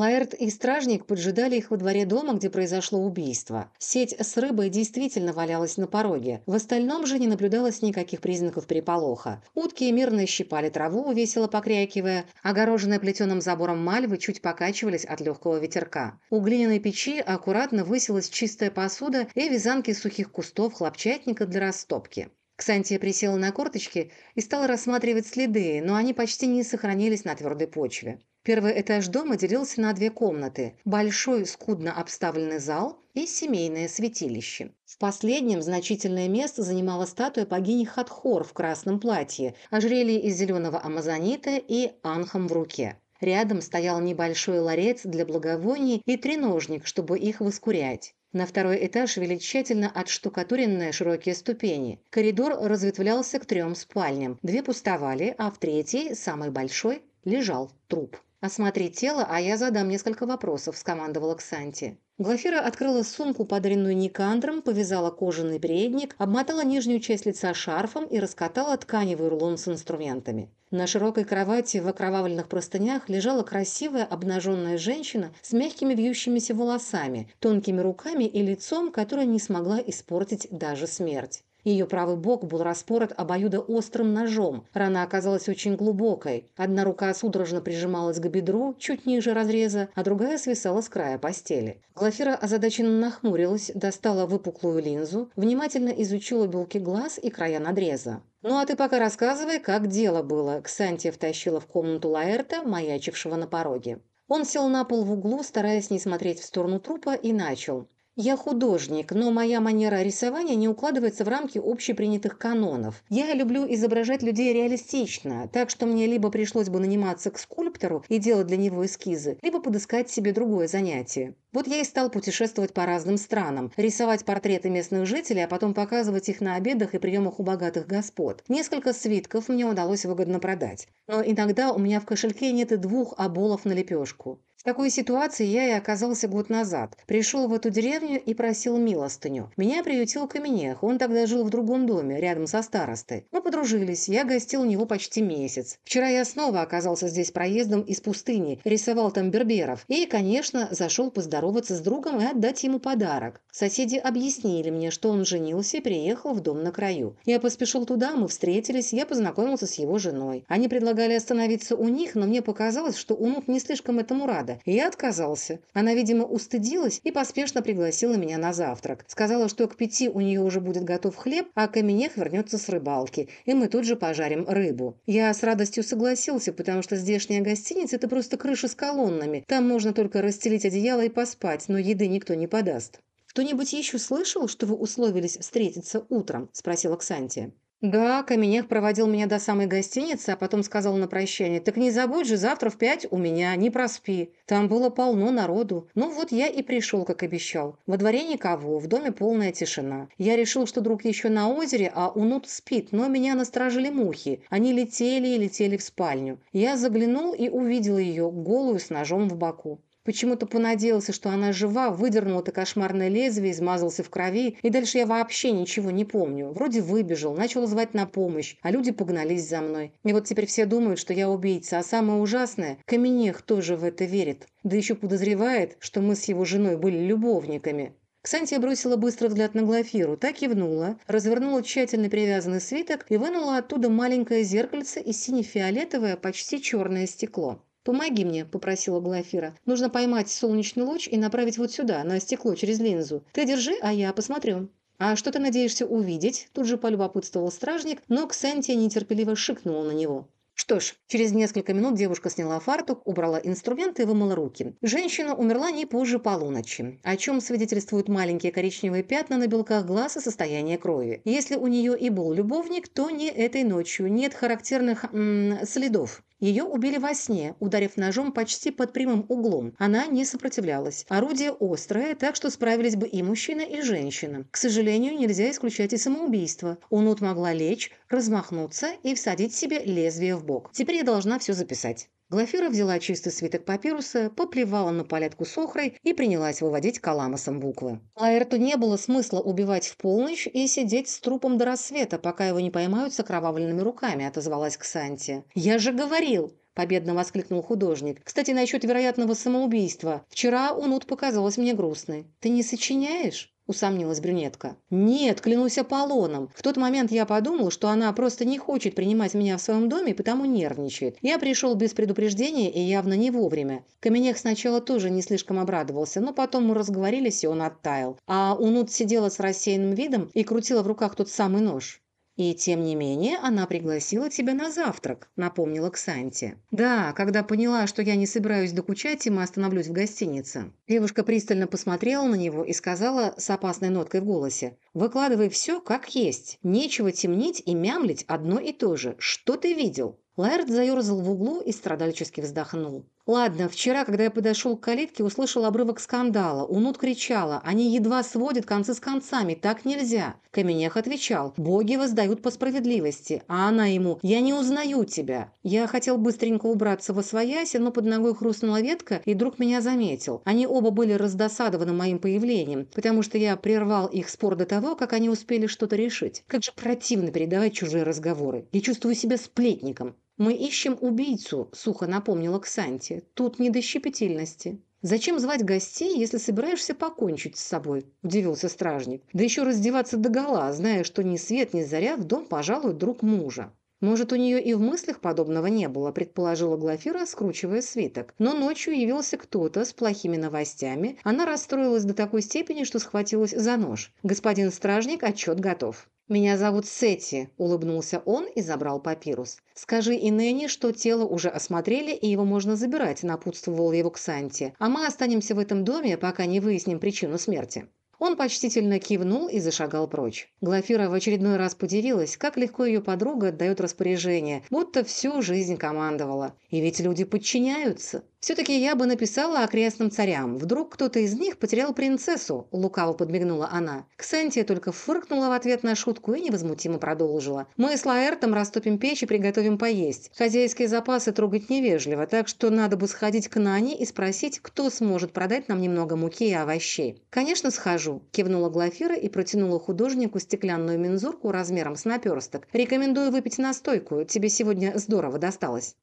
Лаэрт и стражник поджидали их во дворе дома, где произошло убийство. Сеть с рыбой действительно валялась на пороге. В остальном же не наблюдалось никаких признаков переполоха. Утки мирно щипали траву, весело покрякивая. Огороженная плетеным забором мальвы чуть покачивались от легкого ветерка. У глиняной печи аккуратно высилась чистая посуда и вязанки сухих кустов хлопчатника для растопки. Ксантия присела на корточки и стала рассматривать следы, но они почти не сохранились на твердой почве. Первый этаж дома делился на две комнаты – большой, скудно обставленный зал и семейное святилище. В последнем значительное место занимала статуя богини Хатхор в красном платье, ожерелье из зеленого амазонита и анхом в руке. Рядом стоял небольшой ларец для благовоний и треножник, чтобы их воскурять. На второй этаж вели тщательно отштукатуренные широкие ступени. Коридор разветвлялся к трем спальням. Две пустовали, а в третьей, самой большой, лежал труп. «Осмотри тело, а я задам несколько вопросов», – скомандовала Ксанти. Глафира открыла сумку, подаренную Никандром, повязала кожаный передник, обмотала нижнюю часть лица шарфом и раскатала тканевый рулон с инструментами. На широкой кровати в окровавленных простынях лежала красивая обнаженная женщина с мягкими вьющимися волосами, тонкими руками и лицом, которое не смогла испортить даже смерть. Ее правый бок был распорот обоюдоострым ножом. Рана оказалась очень глубокой. Одна рука судорожно прижималась к бедру, чуть ниже разреза, а другая свисала с края постели. Глафира озадаченно нахмурилась, достала выпуклую линзу, внимательно изучила белки глаз и края надреза. «Ну а ты пока рассказывай, как дело было», – Ксантия втащила в комнату Лаэрта, маячившего на пороге. Он сел на пол в углу, стараясь не смотреть в сторону трупа, и начал. Я художник, но моя манера рисования не укладывается в рамки общепринятых канонов. Я люблю изображать людей реалистично, так что мне либо пришлось бы наниматься к скульптору и делать для него эскизы, либо подыскать себе другое занятие. Вот я и стал путешествовать по разным странам, рисовать портреты местных жителей, а потом показывать их на обедах и приемах у богатых господ. Несколько свитков мне удалось выгодно продать. Но иногда у меня в кошельке нет и двух оболов на лепешку. В такой ситуации я и оказался год назад. Пришел в эту деревню и просил милостыню. Меня приютил Каменех, он тогда жил в другом доме, рядом со старостой. Мы подружились, я гостил у него почти месяц. Вчера я снова оказался здесь проездом из пустыни, рисовал там берберов. И, конечно, зашел поздороваться с другом и отдать ему подарок. Соседи объяснили мне, что он женился и приехал в дом на краю. Я поспешил туда, мы встретились, я познакомился с его женой. Они предлагали остановиться у них, но мне показалось, что Унут не слишком этому рада надо. Я отказался. Она, видимо, устыдилась и поспешно пригласила меня на завтрак. Сказала, что к пяти у нее уже будет готов хлеб, а Каменех вернется с рыбалки, и мы тут же пожарим рыбу. Я с радостью согласился, потому что здешняя гостиница – это просто крыша с колоннами. Там можно только расстелить одеяло и поспать, но еды никто не подаст. «Кто-нибудь еще слышал, что вы условились встретиться утром?» – спросила Ксантия. «Да, Каменех проводил меня до самой гостиницы, а потом сказал на прощание, «Так не забудь же, завтра в пять у меня, не проспи». Там было полно народу. Ну вот я и пришел, как обещал. Во дворе никого, в доме полная тишина. Я решил, что друг еще на озере, а Унут спит, но меня насторожили мухи. Они летели и летели в спальню. Я заглянул и увидел ее, голую, с ножом в боку. Почему-то понадеялся, что она жива, выдернул это кошмарное лезвие, измазался в крови, и дальше я вообще ничего не помню. Вроде выбежал, начал звать на помощь, а люди погнались за мной. И вот теперь все думают, что я убийца, а самое ужасное, Каменех тоже в это верит. Да еще подозревает, что мы с его женой были любовниками. Ксантия бросила быстро взгляд на Глафиру, так кивнула, развернула тщательно привязанный свиток и вынула оттуда маленькое зеркальце и сине-фиолетовое, почти черное стекло. «Помоги мне», – попросила Глафира. «Нужно поймать солнечный луч и направить вот сюда, на стекло через линзу. Ты держи, а я посмотрю». «А что ты надеешься увидеть?» – тут же полюбопытствовал стражник, но Ксантия нетерпеливо шикнула на него. Что ж, через несколько минут девушка сняла фартук, убрала инструменты и вымыла руки. Женщина умерла не позже полуночи, о чем свидетельствуют маленькие коричневые пятна на белках глаз и состояние крови. Если у нее и был любовник, то не этой ночью, нет характерных м -м, следов. Ее убили во сне, ударив ножом почти под прямым углом. Она не сопротивлялась. Орудие острое, так что справились бы и мужчина, и женщина. К сожалению, нельзя исключать и самоубийство. Унут могла лечь, размахнуться и всадить себе лезвие в бок. Теперь я должна все записать. Глафира взяла чистый свиток папируса, поплевала на палетку с охрой и принялась выводить каламосом буквы. Лаэрту не было смысла убивать в полночь и сидеть с трупом до рассвета, пока его не поймают с окровавленными руками, отозвалась Ксанти. «Я же говорил!» победно воскликнул художник. «Кстати, насчет вероятного самоубийства. Вчера Унут показалась мне грустной. Ты не сочиняешь?» Усомнилась брюнетка. «Нет, клянусь Аполлоном. В тот момент я подумал, что она просто не хочет принимать меня в своем доме, потому нервничает. Я пришел без предупреждения и явно не вовремя. Каменех сначала тоже не слишком обрадовался, но потом мы разговорились, и он оттаял. А Унут сидела с рассеянным видом и крутила в руках тот самый нож. «И тем не менее она пригласила тебя на завтрак», — напомнила Ксанти. «Да, когда поняла, что я не собираюсь докучать им и остановлюсь в гостинице». Девушка пристально посмотрела на него и сказала с опасной ноткой в голосе. «Выкладывай все как есть. Нечего темнить и мямлить одно и то же. Что ты видел?» Лаэрт заерзал в углу и страдальчески вздохнул. Ладно, вчера, когда я подошел к калитке, услышал обрывок скандала. Унут кричала. Они едва сводят концы с концами. Так нельзя. Каменех отвечал. Боги воздают по справедливости. А она ему. Я не узнаю тебя. Я хотел быстренько убраться во свояси, но под ногой хрустнула ветка, и друг меня заметил. Они оба были раздосадованы моим появлением, потому что я прервал их спор до того, как они успели что-то решить. Как же противно передавать чужие разговоры. Я чувствую себя сплетником. «Мы ищем убийцу», – сухо напомнила Ксанти. «Тут не до щепетильности». «Зачем звать гостей, если собираешься покончить с собой?» – удивился стражник. «Да еще раздеваться догола, зная, что ни свет, ни заря в дом пожалуй друг мужа». «Может, у нее и в мыслях подобного не было», – предположила Глафира, скручивая свиток. Но ночью явился кто-то с плохими новостями. Она расстроилась до такой степени, что схватилась за нож. «Господин стражник, отчет готов». «Меня зовут Сетти», – улыбнулся он и забрал папирус. «Скажи Иненне, что тело уже осмотрели и его можно забирать», – напутствовал его Ксанти. «А мы останемся в этом доме, пока не выясним причину смерти». Он почтительно кивнул и зашагал прочь. Глафира в очередной раз подивилась, как легко ее подруга отдает распоряжение, будто всю жизнь командовала. И ведь люди подчиняются. «Все-таки я бы написала окрестным царям. Вдруг кто-то из них потерял принцессу», – лукаво подмигнула она. Ксантия только фыркнула в ответ на шутку и невозмутимо продолжила. «Мы с Лаэртом растопим печь и приготовим поесть. Хозяйские запасы трогать невежливо, так что надо бы сходить к Нане и спросить, кто сможет продать нам немного муки и овощей». «Конечно, схожу», – кивнула Глафира и протянула художнику стеклянную мензурку размером с наперсток. «Рекомендую выпить настойку. Тебе сегодня здорово досталось».